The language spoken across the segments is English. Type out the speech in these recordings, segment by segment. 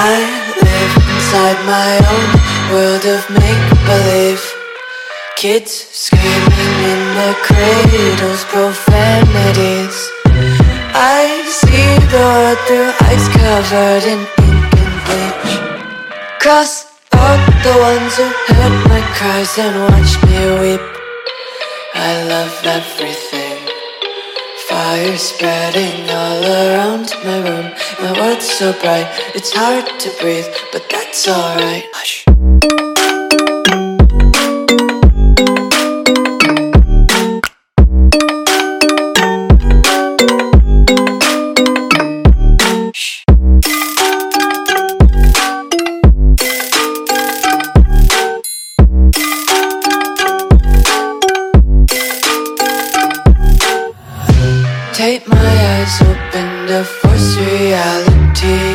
I live inside my own world of make-believe. Kids screaming in the cradles, profanities. I see the world through eyes covered in ink and bleach. Cross out the ones who heard my cries and watched me weep. I love everything. Fire spreading all around my room. My world's so bright, it's hard to breathe, but that's alright. Hush. Take my eyes open to force reality.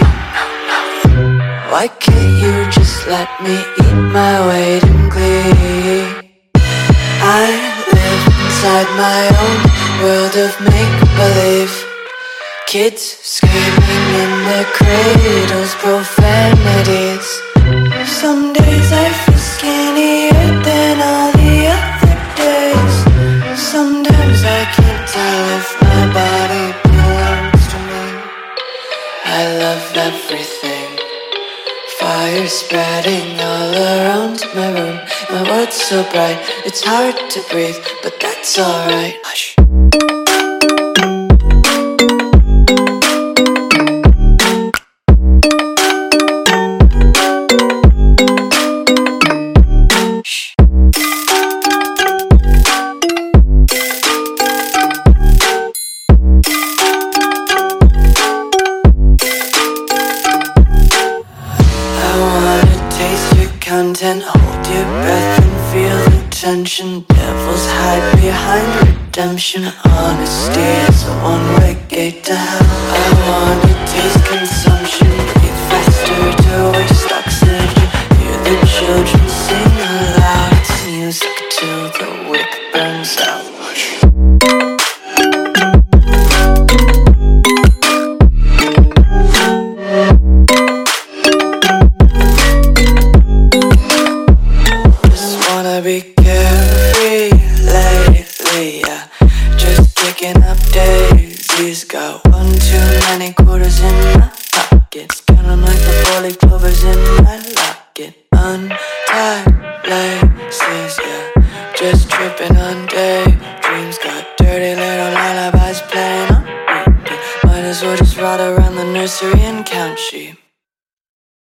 Why can't you just let me eat my weight in glee? I live inside my own world of make believe. Kids screaming in their cradles, profanities. Some Fire spreading all around my room. My world's so bright, it's hard to breathe, but that's alright. Hush. Content, hold your breath and feel the tension. Devils hide behind redemption. Honesty is a one-way gate to hell. I wanna quarters in my pockets. Counting like the four-leaf clovers in my locket. Untied laces, yeah. Just tripping on daydreams. Got dirty little lullabies playing on repeat. Might as well just ride around the nursery and count sheep.